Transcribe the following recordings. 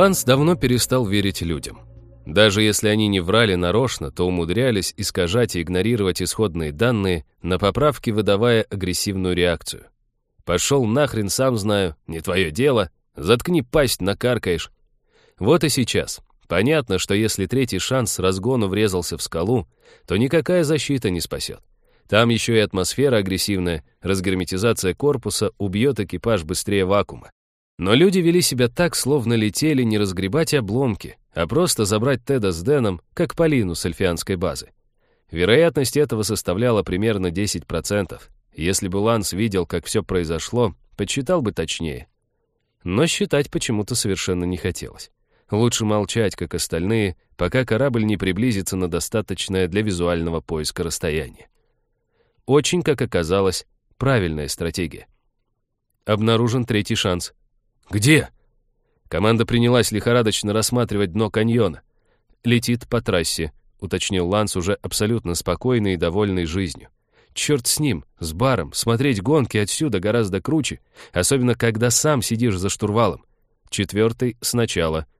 Ланс давно перестал верить людям. Даже если они не врали нарочно, то умудрялись искажать и игнорировать исходные данные, на поправки выдавая агрессивную реакцию. «Пошел нахрен, сам знаю, не твое дело, заткни пасть, накаркаешь». Вот и сейчас. Понятно, что если третий шанс с разгону врезался в скалу, то никакая защита не спасет. Там еще и атмосфера агрессивная, разгерметизация корпуса убьет экипаж быстрее вакуума. Но люди вели себя так, словно летели не разгребать обломки, а просто забрать Теда с Дэном, как Полину с эльфианской базы. Вероятность этого составляла примерно 10%. Если бы Ланс видел, как все произошло, подсчитал бы точнее. Но считать почему-то совершенно не хотелось. Лучше молчать, как остальные, пока корабль не приблизится на достаточное для визуального поиска расстояние. Очень, как оказалось, правильная стратегия. Обнаружен третий шанс. «Где?» Команда принялась лихорадочно рассматривать дно каньона. «Летит по трассе», — уточнил Ланс уже абсолютно спокойный и довольный жизнью. «Черт с ним, с баром, смотреть гонки отсюда гораздо круче, особенно когда сам сидишь за штурвалом. Четвертый — сначала —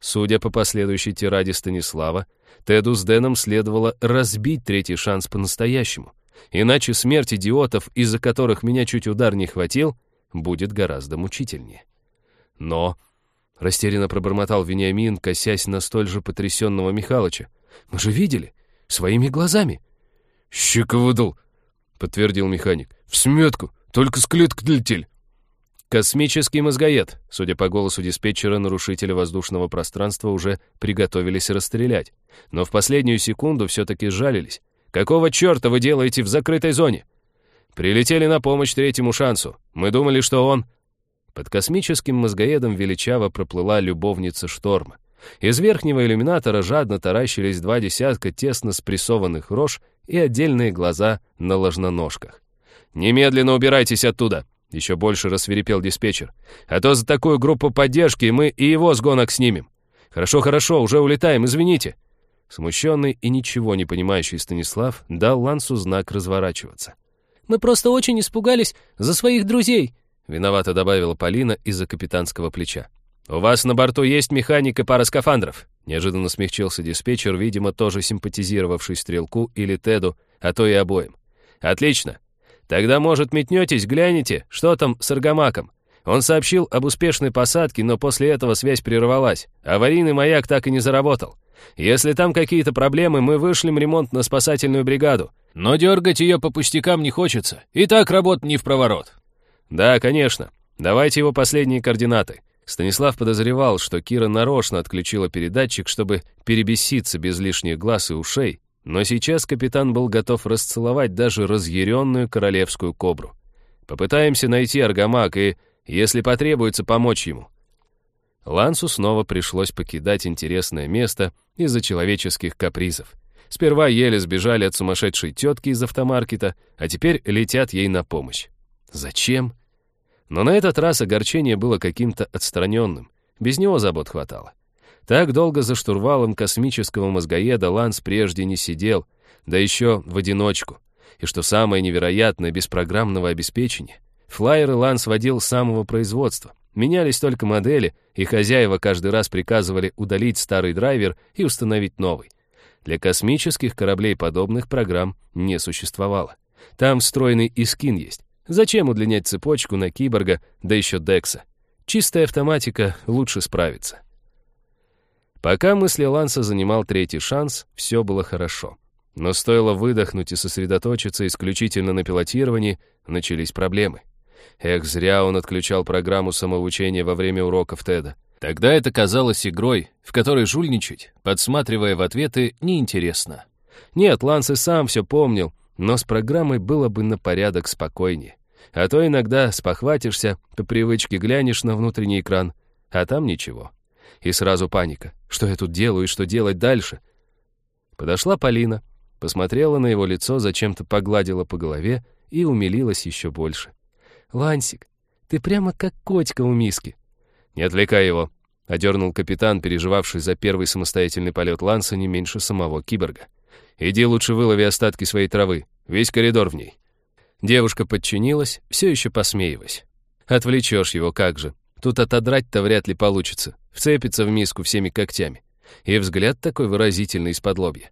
Судя по последующей тираде Станислава, Теду с Дэном следовало разбить третий шанс по-настоящему. Иначе смерть идиотов, из-за которых меня чуть удар не хватил, будет гораздо мучительнее. Но, — растерянно пробормотал Вениамин, косясь на столь же потрясенного Михалыча, — мы же видели, своими глазами. — Щека выдал, — подтвердил механик. — В сметку, только с клетки летели. Космический мозгоед. Судя по голосу диспетчера, нарушителя воздушного пространства уже приготовились расстрелять. Но в последнюю секунду все-таки жалились. «Какого черта вы делаете в закрытой зоне?» «Прилетели на помощь третьему шансу. Мы думали, что он...» Под космическим мозгоедом величаво проплыла любовница шторма. Из верхнего иллюминатора жадно таращились два десятка тесно спрессованных рож и отдельные глаза на ложноножках. «Немедленно убирайтесь оттуда!» Еще больше рассверепел диспетчер. «А то за такую группу поддержки мы и его с гонок снимем. Хорошо, хорошо, уже улетаем, извините». Смущенный и ничего не понимающий Станислав дал Лансу знак разворачиваться. «Мы просто очень испугались за своих друзей», виновато добавила Полина из-за капитанского плеча. «У вас на борту есть механик и пара скафандров», неожиданно смягчился диспетчер, видимо, тоже симпатизировавший Стрелку или Теду, а то и обоим. «Отлично. Тогда, может, метнетесь, глянете, что там с Аргамаком. Он сообщил об успешной посадке, но после этого связь прервалась. Аварийный маяк так и не заработал. Если там какие-то проблемы, мы вышлем ремонтно-спасательную бригаду. Но дергать ее по пустякам не хочется. И так работа не в проворот. Да, конечно. Давайте его последние координаты. Станислав подозревал, что Кира нарочно отключила передатчик, чтобы перебеситься без лишних глаз и ушей, но сейчас капитан был готов расцеловать даже разъяренную королевскую кобру. Попытаемся найти Аргамак и, если потребуется, помочь ему. Лансу снова пришлось покидать интересное место из-за человеческих капризов. Сперва еле сбежали от сумасшедшей тетки из автомаркета, а теперь летят ей на помощь. Зачем? Но на этот раз огорчение было каким-то отстраненным. Без него забот хватало. Так долго за штурвалом космического мозгоеда Ланс прежде не сидел, да еще в одиночку. И что самое невероятное, без программного обеспечения. Флайеры Ланс водил с самого производства. Менялись только модели, и хозяева каждый раз приказывали удалить старый драйвер и установить новый. Для космических кораблей подобных программ не существовало. Там встроенный искин есть. Зачем удлинять цепочку на киборга, да еще Декса? Чистая автоматика лучше справится. Пока мысли Ланса занимал третий шанс, все было хорошо. Но стоило выдохнуть и сосредоточиться исключительно на пилотировании, начались проблемы. Эх, зря он отключал программу самоучения во время уроков Теда. Тогда это казалось игрой, в которой жульничать, подсматривая в ответы, неинтересно. Нет, Ланс и сам все помнил, но с программой было бы на порядок спокойнее. А то иногда спохватишься, по привычке глянешь на внутренний экран, а там ничего. И сразу паника. Что я тут делаю и что делать дальше? Подошла Полина, посмотрела на его лицо, зачем-то погладила по голове и умилилась еще больше. «Лансик, ты прямо как котика у миски». «Не отвлекай его», — одернул капитан, переживавший за первый самостоятельный полет Ланса не меньше самого киборга. «Иди лучше вылови остатки своей травы, весь коридор в ней». Девушка подчинилась, все еще посмеиваясь. «Отвлечешь его, как же. Тут отодрать-то вряд ли получится. вцепится в миску всеми когтями. И взгляд такой выразительный из-под лобья.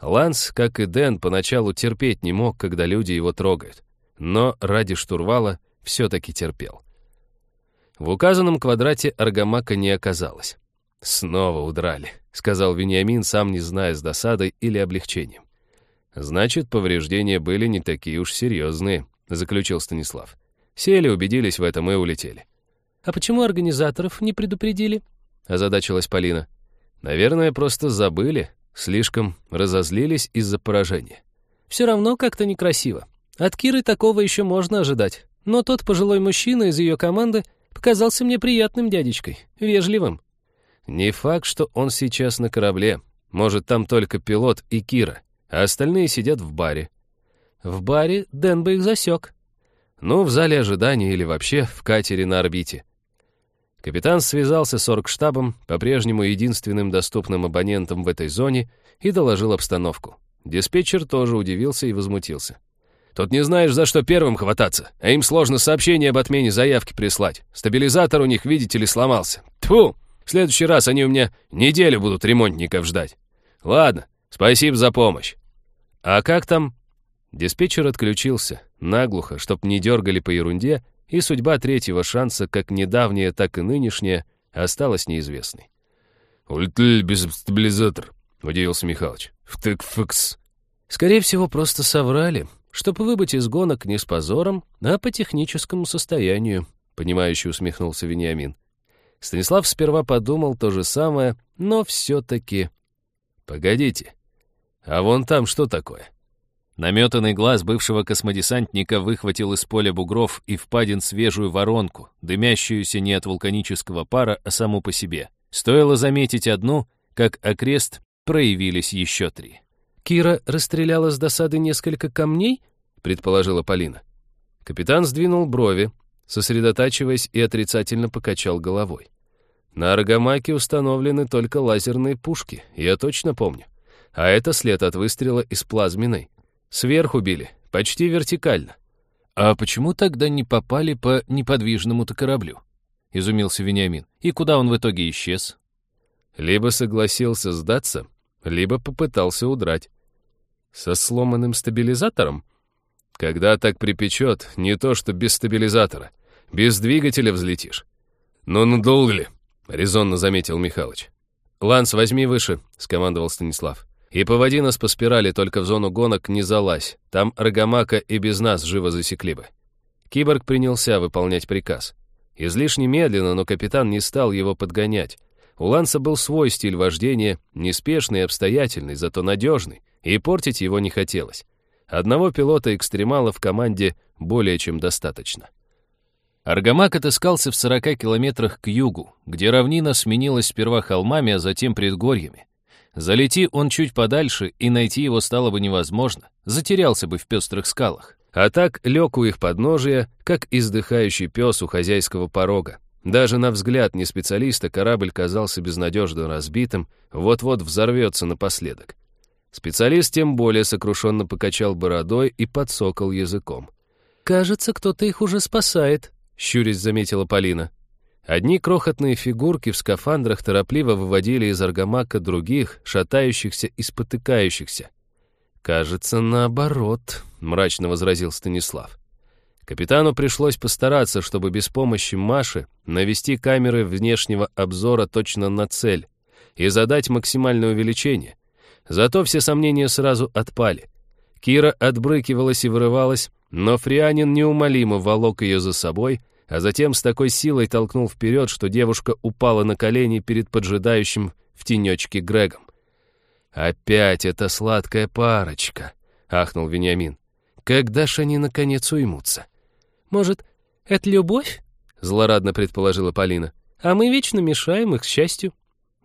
Ланс, как и Дэн, поначалу терпеть не мог, когда люди его трогают. Но ради штурвала все-таки терпел. В указанном квадрате аргамака не оказалось. «Снова удрали», — сказал Вениамин, сам не зная, с досадой или облегчением. «Значит, повреждения были не такие уж серьезные», — заключил Станислав. «Сели, убедились в этом и улетели». «А почему организаторов не предупредили?» — озадачилась Полина. «Наверное, просто забыли, слишком разозлились из-за поражения». «Все равно как-то некрасиво. От Киры такого еще можно ожидать. Но тот пожилой мужчина из ее команды показался мне приятным дядечкой, вежливым». «Не факт, что он сейчас на корабле. Может, там только пилот и Кира, а остальные сидят в баре». «В баре Дэн бы их засек». «Ну, в зале ожидания или вообще в катере на орбите». Капитан связался с оргштабом, по-прежнему единственным доступным абонентом в этой зоне, и доложил обстановку. Диспетчер тоже удивился и возмутился. «Тут не знаешь, за что первым хвататься, а им сложно сообщение об отмене заявки прислать. Стабилизатор у них, видите ли, сломался. Тьфу! В следующий раз они у меня неделю будут ремонтников ждать. Ладно, спасибо за помощь. А как там?» Диспетчер отключился, наглухо, чтоб не дергали по ерунде, и судьба третьего шанса, как недавняя, так и нынешняя, осталась неизвестной. «Улетели без стабилизатора», — удивился Михалыч. «Втык-фыкс». «Скорее всего, просто соврали, чтобы выбыть из гонок не с позором, а по техническому состоянию», — понимающе усмехнулся Вениамин. Станислав сперва подумал то же самое, но все-таки... «Погодите, а вон там что такое?» Наметанный глаз бывшего космодесантника выхватил из поля бугров и впадин свежую воронку, дымящуюся не от вулканического пара, а саму по себе. Стоило заметить одну, как окрест проявились еще три. «Кира расстреляла с досады несколько камней?» — предположила Полина. Капитан сдвинул брови, сосредотачиваясь и отрицательно покачал головой. На Аргамаке установлены только лазерные пушки, я точно помню. А это след от выстрела из плазменной. Сверху били, почти вертикально. А почему тогда не попали по неподвижному-то кораблю? Изумился Вениамин. И куда он в итоге исчез? Либо согласился сдаться, либо попытался удрать. Со сломанным стабилизатором? Когда так припечет, не то что без стабилизатора. Без двигателя взлетишь. «Ну, надолго ли?» — резонно заметил Михалыч. «Ланс, возьми выше», — скомандовал Станислав. И поводи нас по спирали, только в зону гонок не залазь. Там Рогомака и без нас живо засекли бы. Киборг принялся выполнять приказ. Излишне медленно, но капитан не стал его подгонять. У Ланса был свой стиль вождения, неспешный и обстоятельный, зато надежный, и портить его не хотелось. Одного пилота-экстремала в команде более чем достаточно. Аргамак отыскался в 40 километрах к югу, где равнина сменилась сперва холмами, а затем предгорьями. Залети он чуть подальше, и найти его стало бы невозможно, затерялся бы в пестрых скалах. А так лег у их подножия, как издыхающий пес у хозяйского порога. Даже на взгляд не специалиста корабль казался безнадежно разбитым, вот-вот взорвется напоследок. Специалист тем более сокрушенно покачал бородой и подсокал языком. «Кажется, кто-то их уже спасает», — щурясь заметила Полина. Одни крохотные фигурки в скафандрах торопливо выводили из аргамака других, шатающихся и спотыкающихся. «Кажется, наоборот», — мрачно возразил Станислав. Капитану пришлось постараться, чтобы без помощи Маши навести камеры внешнего обзора точно на цель и задать максимальное увеличение. Зато все сомнения сразу отпали. Кира отбрыкивалась и вырывалась, но Фрианин неумолимо волок ее за собой — а затем с такой силой толкнул вперед, что девушка упала на колени перед поджидающим в тенечке Грегом. «Опять эта сладкая парочка!» — ахнул Вениамин. «Когда ж они наконец уймутся?» «Может, это любовь?» — злорадно предположила Полина. «А мы вечно мешаем их счастью».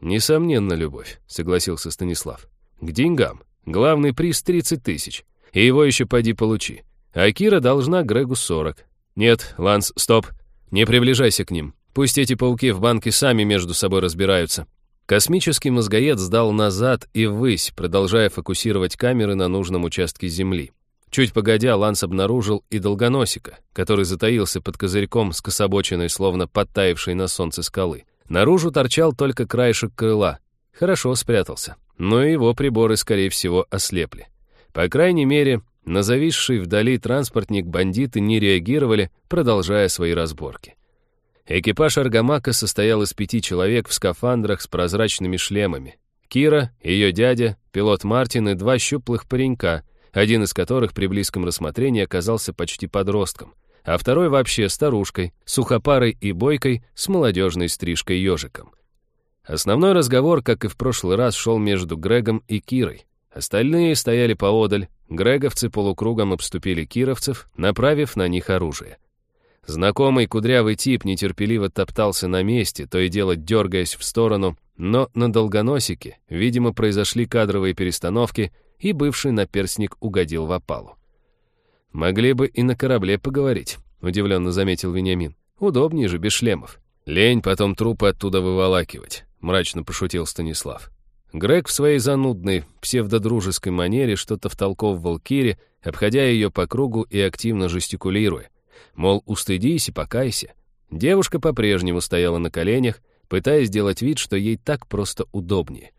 «Несомненно, любовь», — согласился Станислав. «К деньгам. Главный приз — 30 тысяч. И его еще поди получи. А Кира должна Грегу 40. «Нет, Ланс, стоп. Не приближайся к ним. Пусть эти пауки в банке сами между собой разбираются». Космический мозгоед сдал назад и ввысь, продолжая фокусировать камеры на нужном участке Земли. Чуть погодя, Ланс обнаружил и долгоносика, который затаился под козырьком с кособочиной, словно подтаившей на солнце скалы. Наружу торчал только краешек крыла. Хорошо спрятался, но его приборы, скорее всего, ослепли. По крайней мере, на зависший вдали транспортник бандиты не реагировали, продолжая свои разборки. Экипаж Аргамака состоял из пяти человек в скафандрах с прозрачными шлемами. Кира, ее дядя, пилот Мартин и два щуплых паренька, один из которых при близком рассмотрении оказался почти подростком, а второй вообще старушкой, сухопарой и бойкой с молодежной стрижкой-ежиком. Основной разговор, как и в прошлый раз, шел между Грегом и Кирой. Остальные стояли поодаль, греговцы полукругом обступили кировцев, направив на них оружие. Знакомый кудрявый тип нетерпеливо топтался на месте, то и дело дергаясь в сторону, но на долгоносике, видимо, произошли кадровые перестановки, и бывший наперстник угодил в опалу. «Могли бы и на корабле поговорить», — удивленно заметил Вениамин. «Удобнее же, без шлемов. Лень потом трупы оттуда выволакивать», — мрачно пошутил Станислав. Грег в своей занудной, псевдодружеской манере что-то втолковывал Кире, обходя ее по кругу и активно жестикулируя. Мол, устыдись и покайся. Девушка по-прежнему стояла на коленях, пытаясь сделать вид, что ей так просто удобнее.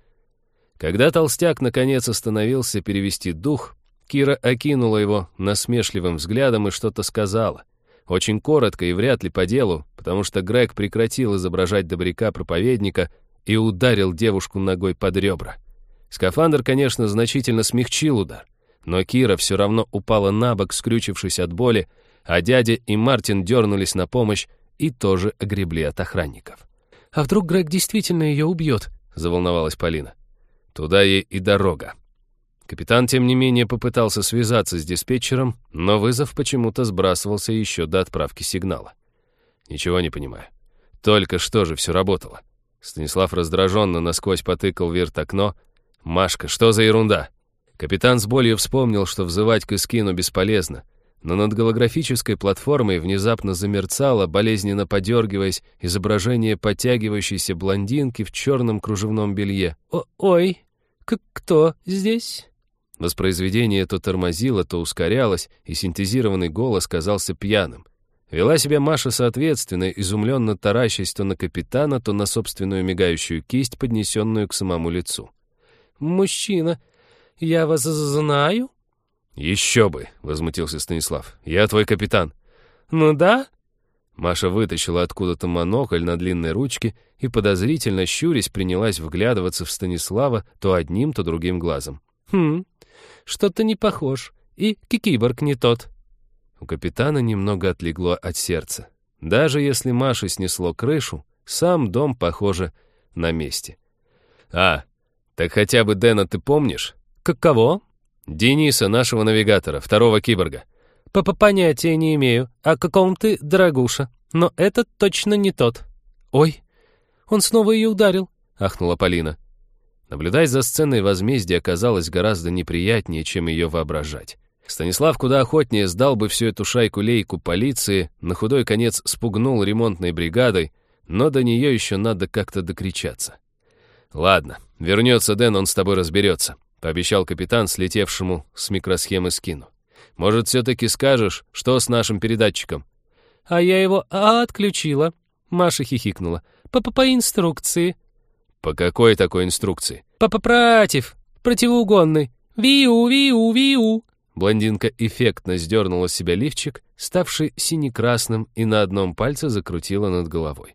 Когда толстяк наконец остановился перевести дух, Кира окинула его насмешливым взглядом и что-то сказала. Очень коротко и вряд ли по делу, потому что Грег прекратил изображать добряка-проповедника и ударил девушку ногой под ребра. Скафандр, конечно, значительно смягчил удар, но Кира все равно упала на бок, скрючившись от боли, а дядя и Мартин дернулись на помощь и тоже огребли от охранников. «А вдруг Грег действительно ее убьет?» — заволновалась Полина. «Туда ей и дорога». Капитан, тем не менее, попытался связаться с диспетчером, но вызов почему-то сбрасывался еще до отправки сигнала. «Ничего не понимаю. Только что же все работало». Станислав раздраженно насквозь потыкал вирт окно. «Машка, что за ерунда?» Капитан с болью вспомнил, что взывать к Искину бесполезно но над голографической платформой внезапно замерцало, болезненно подергиваясь, изображение подтягивающейся блондинки в черном кружевном белье. О «Ой, кто здесь?» Воспроизведение то тормозило, то ускорялось, и синтезированный голос казался пьяным. Вела себя Маша соответственно, изумленно таращась то на капитана, то на собственную мигающую кисть, поднесенную к самому лицу. «Мужчина, я вас знаю?» «Еще бы!» — возмутился Станислав. «Я твой капитан». «Ну да?» Маша вытащила откуда-то монокль на длинной ручке и, подозрительно щурясь, принялась вглядываться в Станислава то одним, то другим глазом. «Хм, что-то не похож. И кикиборг не тот». У капитана немного отлегло от сердца. Даже если Маше снесло крышу, сам дом, похоже, на месте. «А, так хотя бы Дэна ты помнишь?» «Каково?» Дениса, нашего навигатора, второго киборга. По, -по понятия не имею, о каком ты, дорогуша, но этот точно не тот. Ой, он снова ее ударил, ахнула Полина. Наблюдать за сценой возмездия оказалось гораздо неприятнее, чем ее воображать. Станислав куда охотнее сдал бы всю эту шайку-лейку полиции, на худой конец спугнул ремонтной бригадой, но до нее еще надо как-то докричаться. «Ладно, вернется Дэн, он с тобой разберется пообещал капитан, слетевшему с микросхемы скину. «Может, все-таки скажешь, что с нашим передатчиком?» «А я его отключила», — Маша хихикнула. «По, -по, -по инструкции». «По какой такой инструкции?» «По, -по против, противоугонный. Виу, виу, виу». Блондинка эффектно сдернула с себя лифчик, ставший сине-красным, и на одном пальце закрутила над головой.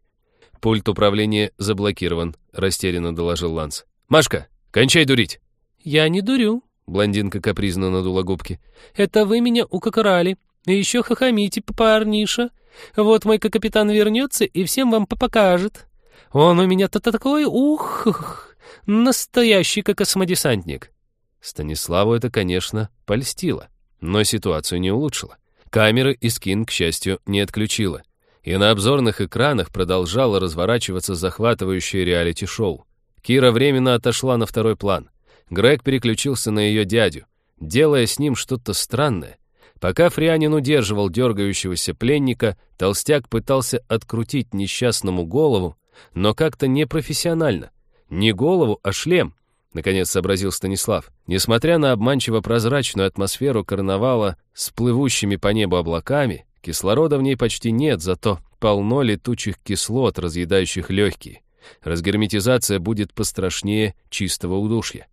«Пульт управления заблокирован», — растерянно доложил Ланс. «Машка, кончай дурить!» «Я не дурю», — блондинка капризно надула губки. «Это вы меня укокорали. И еще хохомите, парниша. Вот мой капитан вернется и всем вам покажет. Он у меня-то такой, ух, настоящий как космодесантник». Станиславу это, конечно, польстило, но ситуацию не улучшило. Камеры и скин, к счастью, не отключила. И на обзорных экранах продолжало разворачиваться захватывающее реалити-шоу. Кира временно отошла на второй план. Грег переключился на ее дядю, делая с ним что-то странное. Пока Фрианин удерживал дергающегося пленника, толстяк пытался открутить несчастному голову, но как-то непрофессионально. Не голову, а шлем, наконец сообразил Станислав. Несмотря на обманчиво прозрачную атмосферу карнавала с плывущими по небу облаками, кислорода в ней почти нет, зато полно летучих кислот, разъедающих легкие. Разгерметизация будет пострашнее чистого удушья.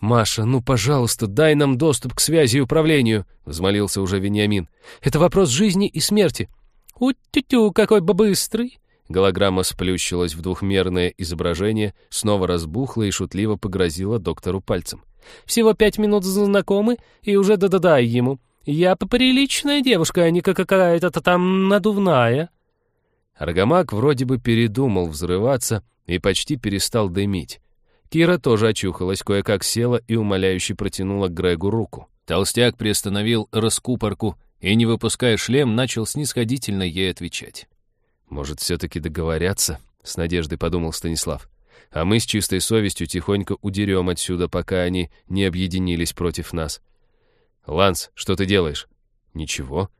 «Маша, ну, пожалуйста, дай нам доступ к связи и управлению», — взмолился уже Вениамин. «Это вопрос жизни и смерти». «У-тю-тю, какой бы быстрый!» Голограмма сплющилась в двухмерное изображение, снова разбухла и шутливо погрозила доктору пальцем. «Всего пять минут знакомы, и уже да-да-да ему. Я приличная девушка, а не какая-то там надувная». Аргамак вроде бы передумал взрываться и почти перестал дымить. Кира тоже очухалась, кое-как села и умоляюще протянула к Грегу руку. Толстяк приостановил раскупорку и, не выпуская шлем, начал снисходительно ей отвечать. «Может, все-таки договорятся?» — с надеждой подумал Станислав. «А мы с чистой совестью тихонько удерем отсюда, пока они не объединились против нас». «Ланс, что ты делаешь?» «Ничего».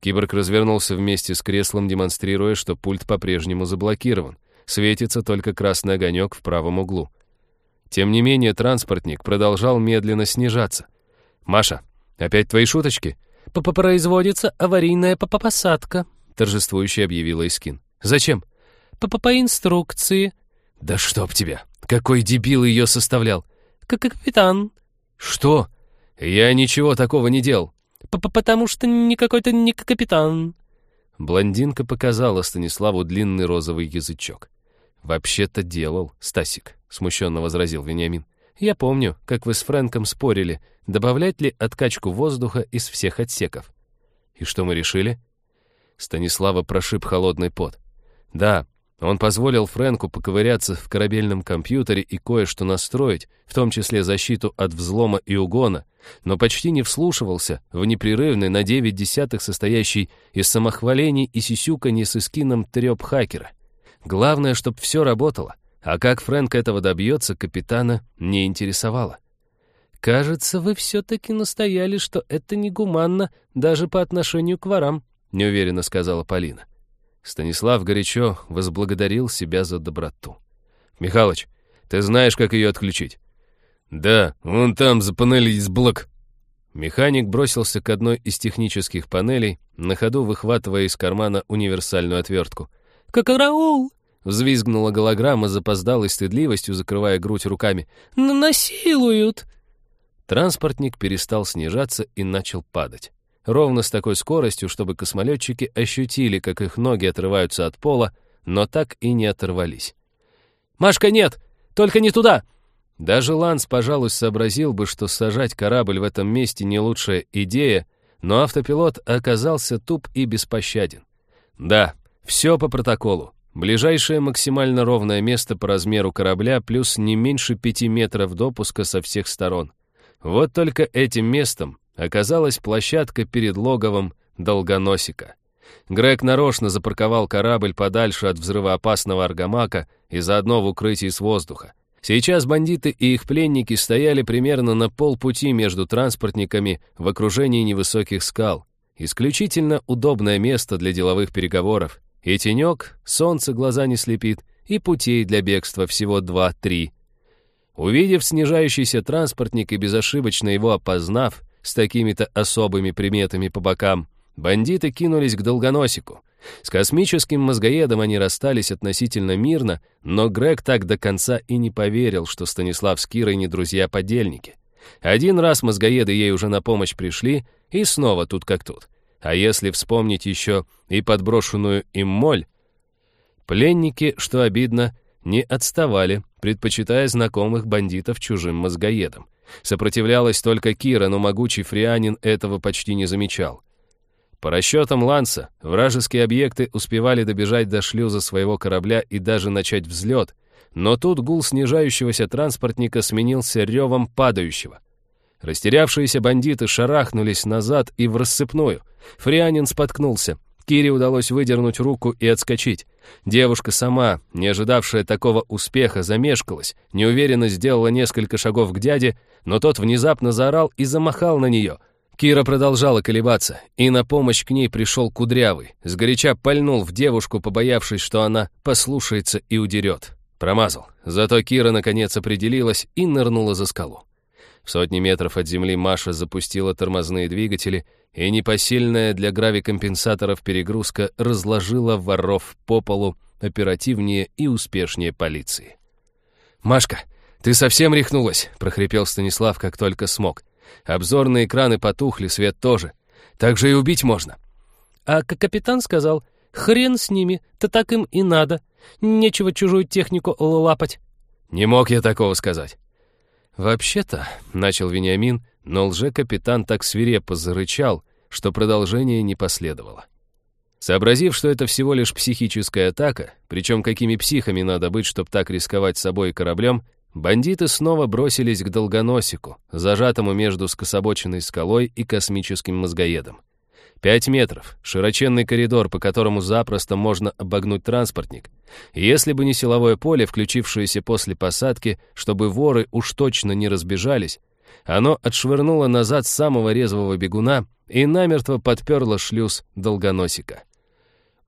Киборг развернулся вместе с креслом, демонстрируя, что пульт по-прежнему заблокирован. Светится только красный огонек в правом углу. Тем не менее, транспортник продолжал медленно снижаться. «Маша, опять твои шуточки?» П -п «Производится аварийная п посадка», — торжествующе объявила Искин. «Зачем?» П -п «По инструкции». «Да чтоб тебя! Какой дебил ее составлял!» «Как капитан». «Что? Я ничего такого не делал». П -п «Потому что не какой-то не капитан». Блондинка показала Станиславу длинный розовый язычок. «Вообще-то делал, Стасик», — смущенно возразил Вениамин. «Я помню, как вы с Фрэнком спорили, добавлять ли откачку воздуха из всех отсеков». «И что мы решили?» Станислава прошиб холодный пот. «Да, он позволил Фрэнку поковыряться в корабельном компьютере и кое-что настроить, в том числе защиту от взлома и угона, но почти не вслушивался в непрерывный на девять десятых состоящий из самохвалений и сисюканье с эскином треп хакера. Главное, чтобы все работало. А как Фрэнк этого добьется, капитана не интересовало. «Кажется, вы все-таки настояли, что это негуманно даже по отношению к ворам», — неуверенно сказала Полина. Станислав горячо возблагодарил себя за доброту. «Михалыч, ты знаешь, как ее отключить?» «Да, вон там за панелью из блок». Механик бросился к одной из технических панелей, на ходу выхватывая из кармана универсальную отвертку. «Какараул!» Взвизгнула голограмма запоздалой стыдливостью, закрывая грудь руками. «Насилуют!» Транспортник перестал снижаться и начал падать. Ровно с такой скоростью, чтобы космолетчики ощутили, как их ноги отрываются от пола, но так и не оторвались. «Машка, нет! Только не туда!» Даже Ланс, пожалуй, сообразил бы, что сажать корабль в этом месте не лучшая идея, но автопилот оказался туп и беспощаден. Да, все по протоколу. Ближайшее максимально ровное место по размеру корабля плюс не меньше пяти метров допуска со всех сторон. Вот только этим местом оказалась площадка перед логовом долгоносика. Грег нарочно запарковал корабль подальше от взрывоопасного аргамака и заодно в укрытии с воздуха. Сейчас бандиты и их пленники стояли примерно на полпути между транспортниками в окружении невысоких скал. Исключительно удобное место для деловых переговоров. И тенек, солнце глаза не слепит, и путей для бегства всего два-три. Увидев снижающийся транспортник и безошибочно его опознав, с такими-то особыми приметами по бокам, бандиты кинулись к долгоносику. С космическим мозгоедом они расстались относительно мирно, но Грег так до конца и не поверил, что Станислав с Кирой не друзья-подельники. Один раз мозгоеды ей уже на помощь пришли, и снова тут как тут. А если вспомнить еще и подброшенную им моль, пленники, что обидно, не отставали, предпочитая знакомых бандитов чужим мозгоедам. Сопротивлялась только Кира, но могучий фрианин этого почти не замечал. По расчетам Ланса, вражеские объекты успевали добежать до шлюза своего корабля и даже начать взлет, но тут гул снижающегося транспортника сменился ревом падающего. Растерявшиеся бандиты шарахнулись назад и в рассыпную. Фрианин споткнулся. Кире удалось выдернуть руку и отскочить. Девушка сама, не ожидавшая такого успеха, замешкалась, неуверенно сделала несколько шагов к дяде, но тот внезапно заорал и замахал на нее. Кира продолжала колебаться, и на помощь к ней пришел Кудрявый. Сгоряча пальнул в девушку, побоявшись, что она послушается и удерет. Промазал. Зато Кира наконец определилась и нырнула за скалу. В сотни метров от земли Маша запустила тормозные двигатели, и непосильная для гравикомпенсаторов перегрузка разложила воров по полу, оперативнее и успешнее полиции. «Машка, ты совсем рехнулась!» — прохрипел Станислав, как только смог. Обзорные экраны потухли, свет тоже. Так же и убить можно. А как капитан сказал, хрен с ними, то так им и надо. Нечего чужую технику лапать. Не мог я такого сказать. Вообще-то, начал Вениамин, но лже-капитан так свирепо зарычал, что продолжение не последовало. Сообразив, что это всего лишь психическая атака, причем какими психами надо быть, чтобы так рисковать собой и кораблем, бандиты снова бросились к долгоносику, зажатому между скособоченной скалой и космическим мозгоедом. Пять метров, широченный коридор, по которому запросто можно обогнуть транспортник. если бы не силовое поле, включившееся после посадки, чтобы воры уж точно не разбежались, оно отшвырнуло назад самого резвого бегуна и намертво подперло шлюз долгоносика.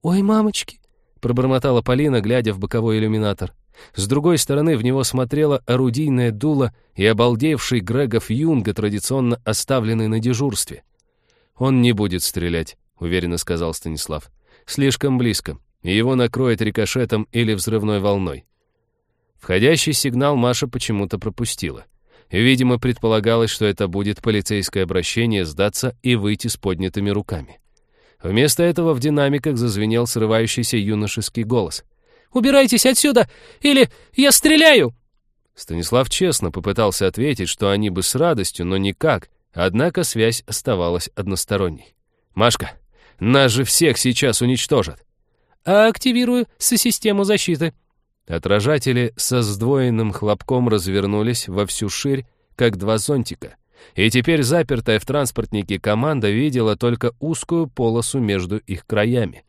«Ой, мамочки!» — пробормотала Полина, глядя в боковой иллюминатор. С другой стороны в него смотрело орудийное дуло и обалдевший Грегов Юнга, традиционно оставленный на дежурстве. «Он не будет стрелять», — уверенно сказал Станислав. «Слишком близко, и его накроет рикошетом или взрывной волной». Входящий сигнал Маша почему-то пропустила. Видимо, предполагалось, что это будет полицейское обращение сдаться и выйти с поднятыми руками. Вместо этого в динамиках зазвенел срывающийся юношеский голос. «Убирайтесь отсюда, или я стреляю!» Станислав честно попытался ответить, что они бы с радостью, но никак, однако связь оставалась односторонней. «Машка, нас же всех сейчас уничтожат!» «А активирую систему защиты». Отражатели со сдвоенным хлопком развернулись во всю ширь, как два зонтика — и теперь запертая в транспортнике команда видела только узкую полосу между их краями.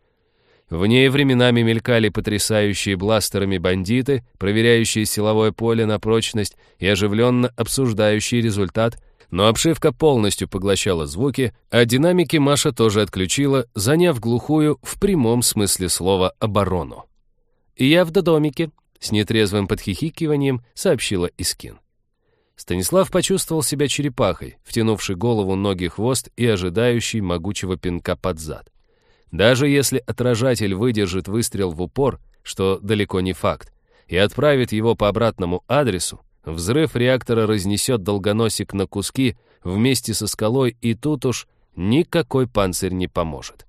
В ней временами мелькали потрясающие бластерами бандиты, проверяющие силовое поле на прочность и оживленно обсуждающие результат, но обшивка полностью поглощала звуки, а динамики Маша тоже отключила, заняв глухую, в прямом смысле слова, оборону. «Я в додомике», — с нетрезвым подхихикиванием сообщила Искин. Станислав почувствовал себя черепахой, втянувший голову ноги хвост и ожидающий могучего пинка под зад. Даже если отражатель выдержит выстрел в упор, что далеко не факт, и отправит его по обратному адресу, взрыв реактора разнесет долгоносик на куски вместе со скалой, и тут уж никакой панцирь не поможет.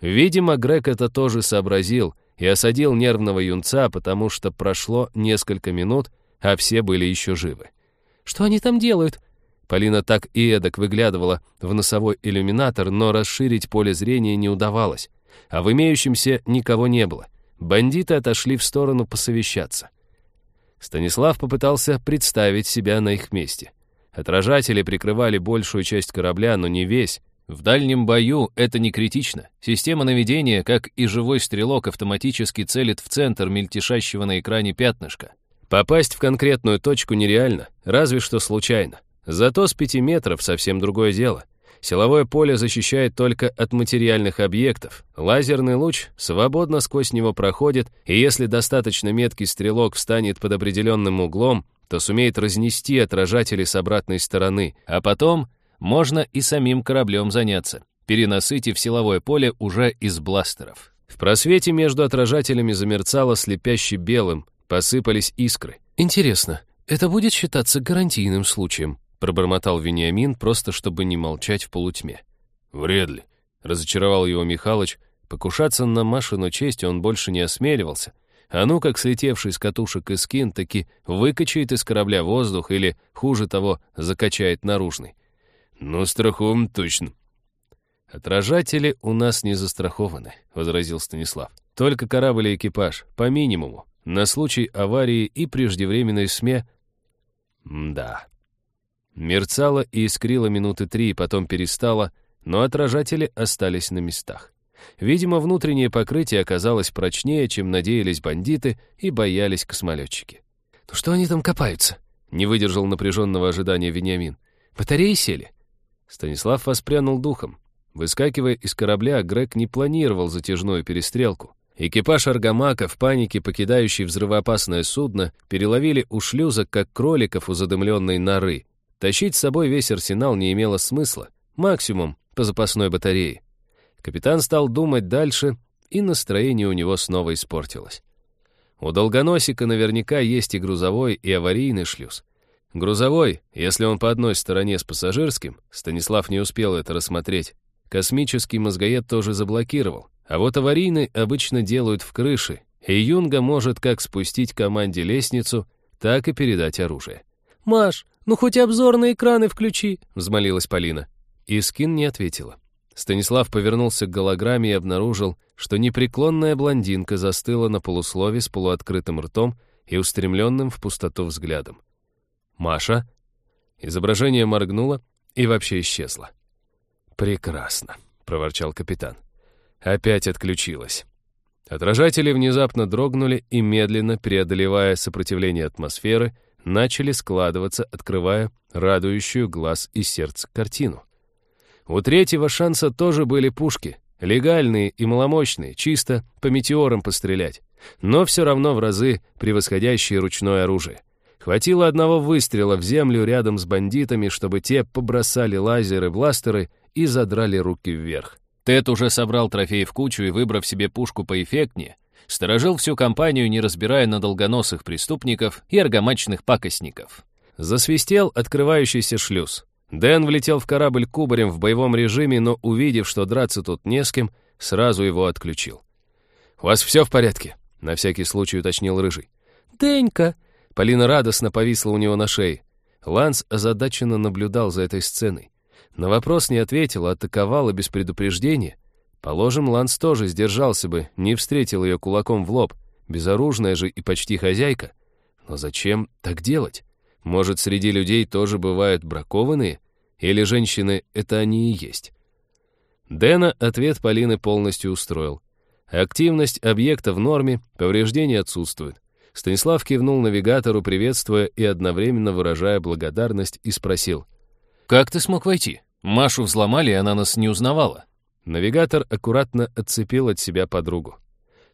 Видимо, Грег это тоже сообразил и осадил нервного юнца, потому что прошло несколько минут, а все были еще живы. Что они там делают?» Полина так и эдак выглядывала в носовой иллюминатор, но расширить поле зрения не удавалось. А в имеющемся никого не было. Бандиты отошли в сторону посовещаться. Станислав попытался представить себя на их месте. Отражатели прикрывали большую часть корабля, но не весь. В дальнем бою это не критично. Система наведения, как и живой стрелок, автоматически целит в центр мельтешащего на экране пятнышка. Попасть в конкретную точку нереально, разве что случайно. Зато с пяти метров совсем другое дело. Силовое поле защищает только от материальных объектов. Лазерный луч свободно сквозь него проходит, и если достаточно меткий стрелок встанет под определенным углом, то сумеет разнести отражатели с обратной стороны, а потом можно и самим кораблем заняться, перенасытив силовое поле уже из бластеров. В просвете между отражателями замерцало слепяще белым, Посыпались искры. «Интересно, это будет считаться гарантийным случаем?» Пробормотал Вениамин, просто чтобы не молчать в полутьме. «Вряд ли», — разочаровал его Михалыч. Покушаться на Машину честь он больше не осмеливался. А ну, как слетевший с катушек Искин таки выкачает из корабля воздух или, хуже того, закачает наружный. «Ну, страховым точно». «Отражатели у нас не застрахованы», — возразил Станислав. «Только корабль и экипаж, по минимуму на случай аварии и преждевременной сме... Да. Мерцало и искрило минуты три, потом перестало, но отражатели остались на местах. Видимо, внутреннее покрытие оказалось прочнее, чем надеялись бандиты и боялись космолетчики. «Ну что они там копаются?» — не выдержал напряженного ожидания Вениамин. «Батареи сели?» Станислав воспрянул духом. Выскакивая из корабля, Грег не планировал затяжную перестрелку. Экипаж Аргамака, в панике покидающий взрывоопасное судно, переловили у шлюза, как кроликов у задымленной норы. Тащить с собой весь арсенал не имело смысла, максимум по запасной батарее. Капитан стал думать дальше и настроение у него снова испортилось. У долгоносика наверняка есть и грузовой, и аварийный шлюз. Грузовой, если он по одной стороне с пассажирским, Станислав не успел это рассмотреть. Космический мозгоед тоже заблокировал. А вот аварийный обычно делают в крыше, и Юнга может как спустить команде лестницу, так и передать оружие. «Маш, ну хоть обзорные экраны включи», — взмолилась Полина. Искин не ответила. Станислав повернулся к голограмме и обнаружил, что непреклонная блондинка застыла на полуслове с полуоткрытым ртом и устремленным в пустоту взглядом. «Маша?» Изображение моргнуло и вообще исчезло. «Прекрасно», — проворчал капитан. «Опять отключилась». Отражатели внезапно дрогнули и, медленно преодолевая сопротивление атмосферы, начали складываться, открывая радующую глаз и сердце картину. У третьего шанса тоже были пушки, легальные и маломощные, чисто по метеорам пострелять, но все равно в разы превосходящие ручное оружие. Хватило одного выстрела в землю рядом с бандитами, чтобы те побросали лазеры-бластеры и задрали руки вверх. Тед уже собрал трофей в кучу и, выбрав себе пушку поэффектнее, сторожил всю компанию, не разбирая на долгоносых преступников и аргомачных пакостников. Засвистел открывающийся шлюз. Дэн влетел в корабль кубарем в боевом режиме, но, увидев, что драться тут не с кем, сразу его отключил. «У вас все в порядке?» — на всякий случай уточнил Рыжий. «Денька!» Полина радостно повисла у него на шее. Ланс озадаченно наблюдал за этой сценой. На вопрос не ответил, а атаковала без предупреждения. Положим, Ланс тоже сдержался бы, не встретил ее кулаком в лоб. Безоружная же и почти хозяйка. Но зачем так делать? Может, среди людей тоже бывают бракованные? Или женщины — это они и есть? Дэна ответ Полины полностью устроил. Активность объекта в норме, повреждения отсутствуют. Станислав кивнул навигатору, приветствуя и одновременно выражая благодарность, и спросил — «Как ты смог войти? Машу взломали, и она нас не узнавала». Навигатор аккуратно отцепил от себя подругу.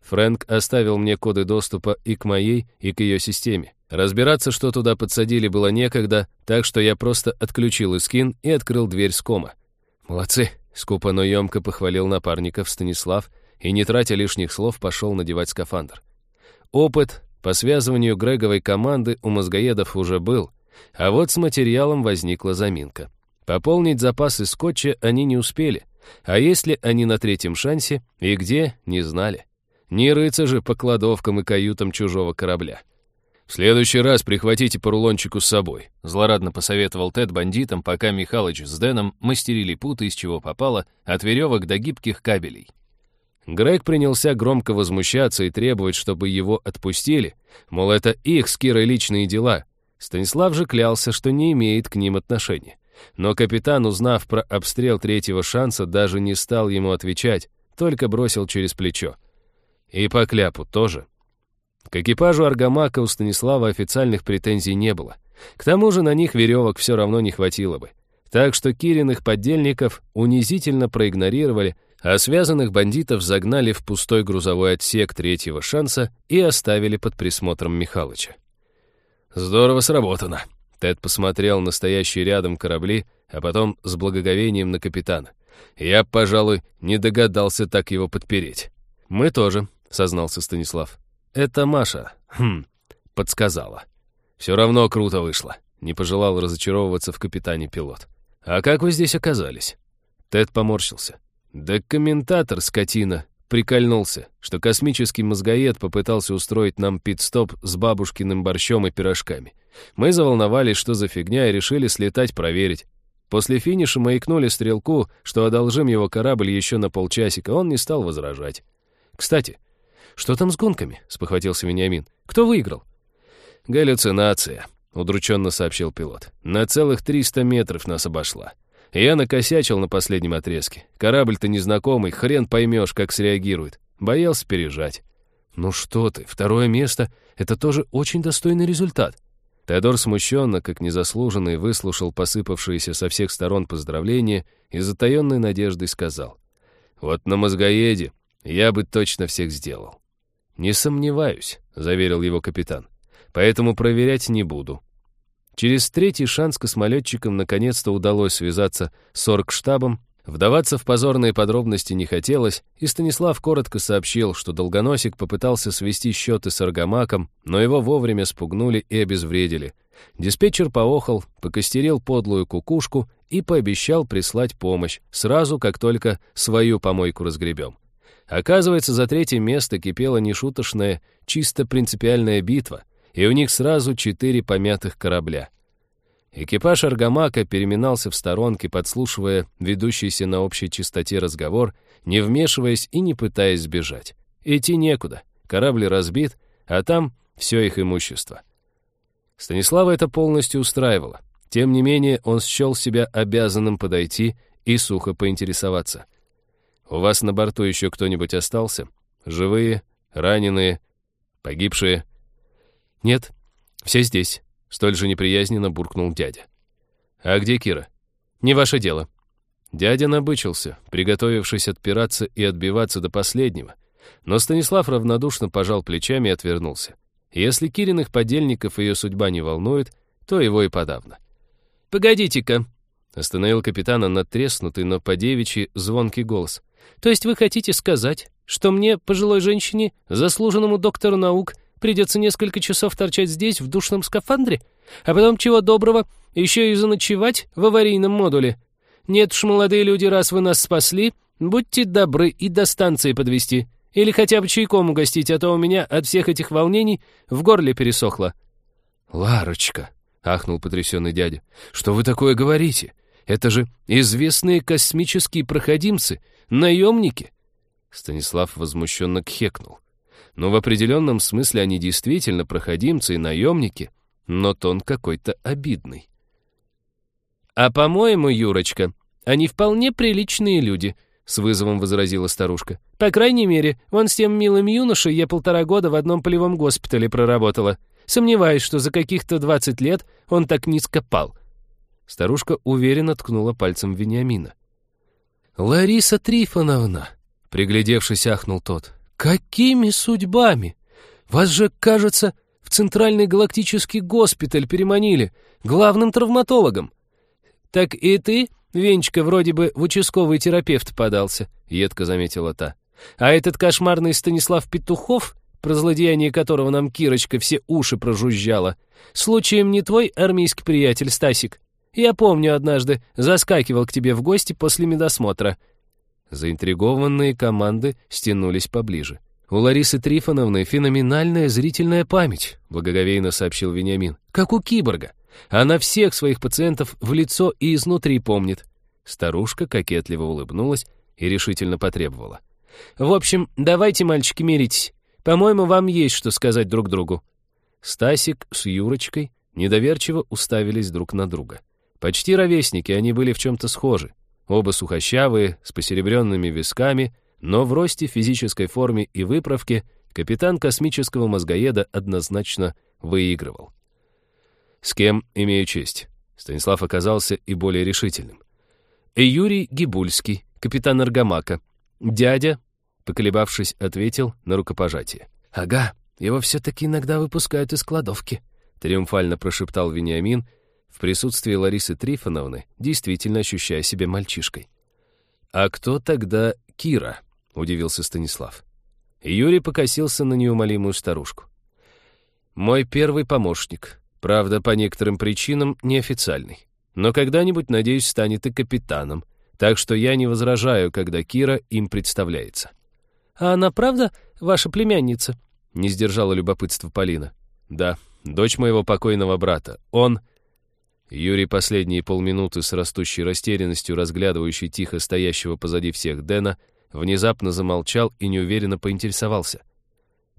Фрэнк оставил мне коды доступа и к моей, и к ее системе. Разбираться, что туда подсадили, было некогда, так что я просто отключил искин и открыл дверь с кома. «Молодцы!» — скупо, но емко похвалил напарников Станислав и, не тратя лишних слов, пошел надевать скафандр. Опыт по связыванию Греговой команды у мозгоедов уже был, а вот с материалом возникла заминка. Пополнить запасы скотча они не успели. А если они на третьем шансе и где, не знали. Не рыться же по кладовкам и каютам чужого корабля. «В следующий раз прихватите по рулончику с собой», — злорадно посоветовал Тед бандитам, пока Михалыч с Дэном мастерили путы, из чего попало, от веревок до гибких кабелей. Грег принялся громко возмущаться и требовать, чтобы его отпустили, мол, это их с Кирой личные дела, Станислав же клялся, что не имеет к ним отношения. Но капитан, узнав про обстрел третьего шанса, даже не стал ему отвечать, только бросил через плечо. И по кляпу тоже. К экипажу Аргамака у Станислава официальных претензий не было. К тому же на них веревок все равно не хватило бы. Так что Кириных поддельников унизительно проигнорировали, а связанных бандитов загнали в пустой грузовой отсек третьего шанса и оставили под присмотром Михалыча. «Здорово сработано». Тед посмотрел на стоящие рядом корабли, а потом с благоговением на капитана. «Я, пожалуй, не догадался так его подпереть». «Мы тоже», — сознался Станислав. «Это Маша, хм, подсказала». «Все равно круто вышло», — не пожелал разочаровываться в капитане пилот. «А как вы здесь оказались?» Тед поморщился. «Да комментатор, скотина, Прикольнулся, что космический мозгоед попытался устроить нам пит-стоп с бабушкиным борщом и пирожками. Мы заволновались, что за фигня, и решили слетать проверить. После финиша маякнули стрелку, что одолжим его корабль еще на полчасика, он не стал возражать. «Кстати, что там с гонками?» — спохватился Вениамин. «Кто выиграл?» «Галлюцинация», — удрученно сообщил пилот. «На целых 300 метров нас обошла. Я накосячил на последнем отрезке. Корабль-то незнакомый, хрен поймешь, как среагирует. Боялся пережать. Ну что ты, второе место — это тоже очень достойный результат. Теодор смущенно, как незаслуженный, выслушал посыпавшиеся со всех сторон поздравления и затаенной надеждой сказал. «Вот на мозгоеде я бы точно всех сделал». «Не сомневаюсь», — заверил его капитан. «Поэтому проверять не буду. Через третий шанс космолетчикам наконец-то удалось связаться с оргштабом, Вдаваться в позорные подробности не хотелось, и Станислав коротко сообщил, что Долгоносик попытался свести счеты с Аргамаком, но его вовремя спугнули и обезвредили. Диспетчер поохал, покостерил подлую кукушку и пообещал прислать помощь, сразу как только свою помойку разгребем. Оказывается, за третье место кипела нешуточная, чисто принципиальная битва, и у них сразу четыре помятых корабля. Экипаж Аргамака переминался в сторонке, подслушивая ведущийся на общей частоте разговор, не вмешиваясь и не пытаясь сбежать. Идти некуда, корабль разбит, а там все их имущество. Станислава это полностью устраивало. Тем не менее, он счел себя обязанным подойти и сухо поинтересоваться. «У вас на борту еще кто-нибудь остался? Живые? Раненые? Погибшие?» «Нет, все здесь», — столь же неприязненно буркнул дядя. «А где Кира?» «Не ваше дело». Дядя набычился, приготовившись отпираться и отбиваться до последнего. Но Станислав равнодушно пожал плечами и отвернулся. Если Кириных подельников ее судьба не волнует, то его и подавно. «Погодите-ка», — остановил капитана надтреснутый, но по-девичьи звонкий голос. «То есть вы хотите сказать, что мне, пожилой женщине, заслуженному доктору наук, придется несколько часов торчать здесь, в душном скафандре, а потом, чего доброго, еще и заночевать в аварийном модуле. Нет уж, молодые люди, раз вы нас спасли, будьте добры и до станции подвести Или хотя бы чайком угостить, а то у меня от всех этих волнений в горле пересохло». «Ларочка», — ахнул потрясенный дядя, — «что вы такое говорите? Это же известные космические проходимцы, наемники». Станислав возмущенно кхекнул. Но в определенном смысле они действительно проходимцы и наемники, но тон какой-то обидный. «А по-моему, Юрочка, они вполне приличные люди», — с вызовом возразила старушка. «По крайней мере, вон с тем милым юношей я полтора года в одном полевом госпитале проработала. Сомневаюсь, что за каких-то двадцать лет он так низко пал». Старушка уверенно ткнула пальцем Вениамина. «Лариса Трифоновна!» — приглядевшись, ахнул тот. «Какими судьбами? Вас же, кажется, в Центральный галактический госпиталь переманили, главным травматологом». «Так и ты, Венчика, вроде бы в участковый терапевт подался», — едко заметила та. «А этот кошмарный Станислав Петухов, про злодеяние которого нам Кирочка все уши прожужжала, случаем не твой армейский приятель Стасик? Я помню, однажды заскакивал к тебе в гости после медосмотра. Заинтригованные команды стянулись поближе. «У Ларисы Трифоновны феноменальная зрительная память», — благоговейно сообщил Вениамин. «Как у киборга. Она всех своих пациентов в лицо и изнутри помнит». Старушка кокетливо улыбнулась и решительно потребовала. «В общем, давайте, мальчики, миритесь. По-моему, вам есть что сказать друг другу». Стасик с Юрочкой недоверчиво уставились друг на друга. Почти ровесники, они были в чем-то схожи. Оба сухощавые, с посеребренными висками, но в росте, физической форме и выправке капитан космического мозгоеда однозначно выигрывал. «С кем имею честь?» Станислав оказался и более решительным. «И Юрий Гибульский, капитан Аргамака. Дядя?» Поколебавшись, ответил на рукопожатие. «Ага, его все-таки иногда выпускают из кладовки», триумфально прошептал Вениамин, в присутствии Ларисы Трифоновны, действительно ощущая себя мальчишкой. «А кто тогда Кира?» — удивился Станислав. Юрий покосился на неумолимую старушку. «Мой первый помощник. Правда, по некоторым причинам неофициальный. Но когда-нибудь, надеюсь, станет и капитаном. Так что я не возражаю, когда Кира им представляется». «А она правда ваша племянница?» — не сдержала любопытство Полина. «Да, дочь моего покойного брата. Он...» Юрий последние полминуты с растущей растерянностью, разглядывающий тихо стоящего позади всех Дэна, внезапно замолчал и неуверенно поинтересовался.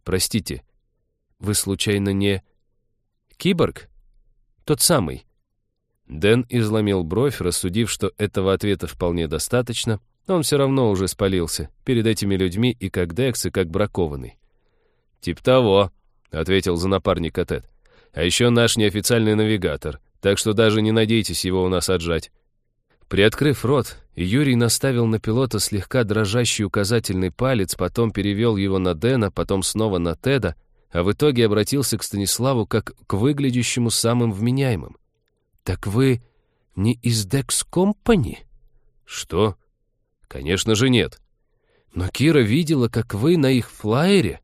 «Простите, вы случайно не... Киборг? Тот самый?» Дэн изломил бровь, рассудив, что этого ответа вполне достаточно, он все равно уже спалился перед этими людьми и как Декс, и как бракованный. «Тип того», — ответил за напарника Тед. «А еще наш неофициальный навигатор так что даже не надейтесь его у нас отжать». Приоткрыв рот, Юрий наставил на пилота слегка дрожащий указательный палец, потом перевел его на Дэна, потом снова на Теда, а в итоге обратился к Станиславу как к выглядящему самым вменяемым. «Так вы не из Декс Компани?» «Что?» Конечно же нет. Но Кира видела, как вы на их флайере...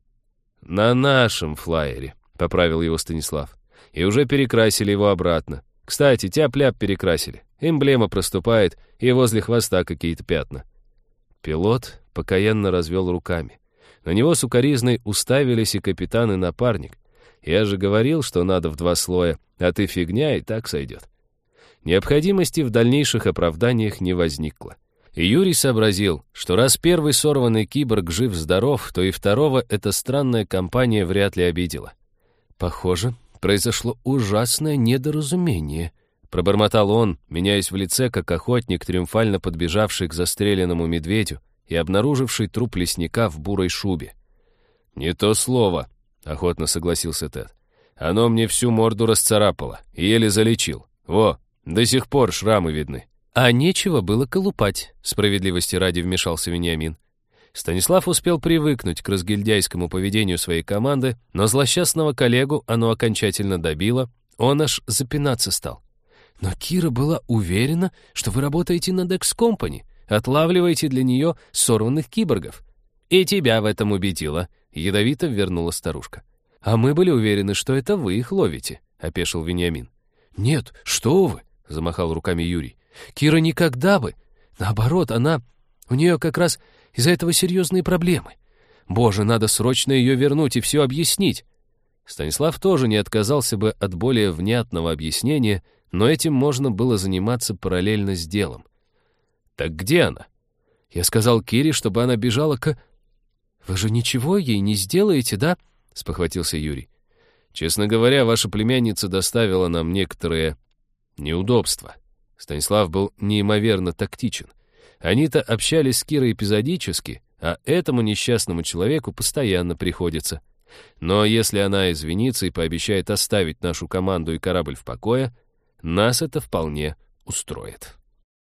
На нашем флайере, поправил его Станислав. И уже перекрасили его обратно. Кстати, тяп-ляп перекрасили. Эмблема проступает, и возле хвоста какие-то пятна. Пилот покаянно развел руками. На него сукоризной уставились и капитан, и напарник. Я же говорил, что надо в два слоя, а ты фигня, и так сойдет. Необходимости в дальнейших оправданиях не возникло. И Юрий сообразил, что раз первый сорванный киборг жив-здоров, то и второго эта странная компания вряд ли обидела. Похоже, произошло ужасное недоразумение, пробормотал он, меняясь в лице, как охотник, триумфально подбежавший к застреленному медведю и обнаруживший труп лесника в бурой шубе. «Не то слово», — охотно согласился Тед. «Оно мне всю морду расцарапало, еле залечил. Во, до сих пор шрамы видны». «А нечего было колупать», — справедливости ради вмешался Вениамин. Станислав успел привыкнуть к разгильдяйскому поведению своей команды, но злосчастного коллегу оно окончательно добило, он аж запинаться стал. «Но Кира была уверена, что вы работаете на Dex Company, отлавливаете для нее сорванных киборгов». «И тебя в этом убедила», — ядовито вернула старушка. «А мы были уверены, что это вы их ловите», — опешил Вениамин. «Нет, что вы», — замахал руками Юрий. Кира никогда бы. Наоборот, она... У нее как раз из-за этого серьезные проблемы. Боже, надо срочно ее вернуть и все объяснить. Станислав тоже не отказался бы от более внятного объяснения, но этим можно было заниматься параллельно с делом. Так где она? Я сказал Кире, чтобы она бежала к... Вы же ничего ей не сделаете, да? Спохватился Юрий. Честно говоря, ваша племянница доставила нам некоторые неудобства. Станислав был неимоверно тактичен. Они-то общались с Кирой эпизодически, а этому несчастному человеку постоянно приходится. Но если она извинится и пообещает оставить нашу команду и корабль в покое, нас это вполне устроит.